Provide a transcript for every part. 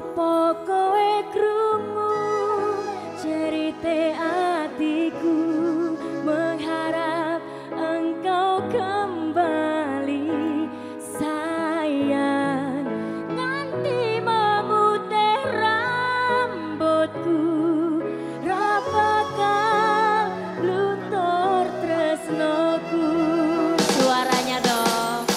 Opo kowe krungu? Cerite atiku mengharap engkau kembali. Sayang nanti memutih rambutku. Rapakal luntur tresnoku. Suaranya dong.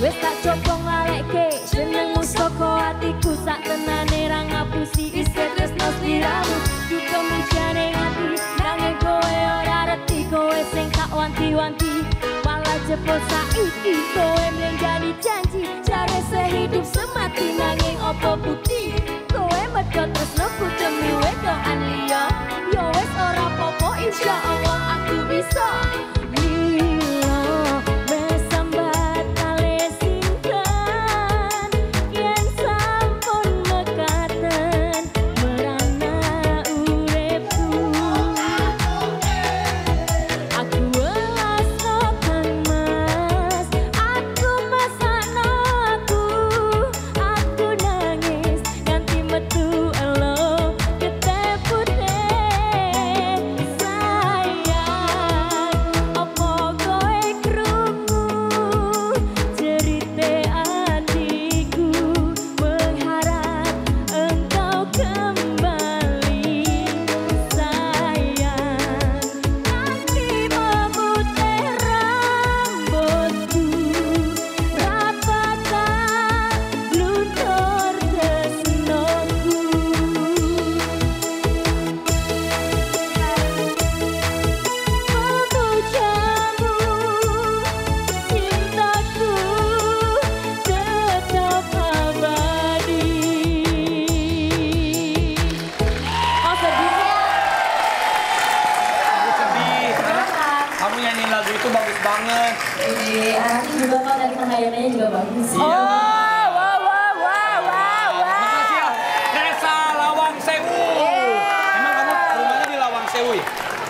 Wis tak copong lalek Senengmu soko hatiku Sak tenane ra ngapusi Isi tresno sliramu Ku kemusyane hati Nanging kowe ora reti Kowe sing tak wanti-wanti. Malah jebol saiki Kowe menjadi janji. Cari sehidup semati Nanging opo bukti? Kowe medot tresnoku Demi wedoan liya. Yo wes ora popo Insya Allah aku bisa nyanyiin lagu itu bagus banget. Iya, juga kok tadi pengayunannya juga bagus Iya. Wah, wah, wah, wah, wah, wah. Makasih ya. Resa Lawang Sewu. Emang kamu rumahnya di Lawang Sewu ya?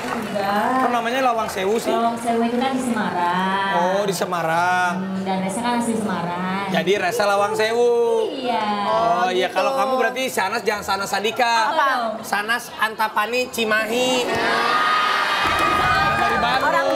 Enggak Kok namanya Lawang Sewu sih? Lawang Sewu itu kan di Semarang Oh, di Semarang. Hmm, Dan Resa kan asli Semarang Jadi Resa Lawang Sewu. Iya Oh iya, kalau kamu berarti Sanas jangan Sanas Sandika. Apa? Sanas Antapani Cimahi. Orang dari Bandung. Orang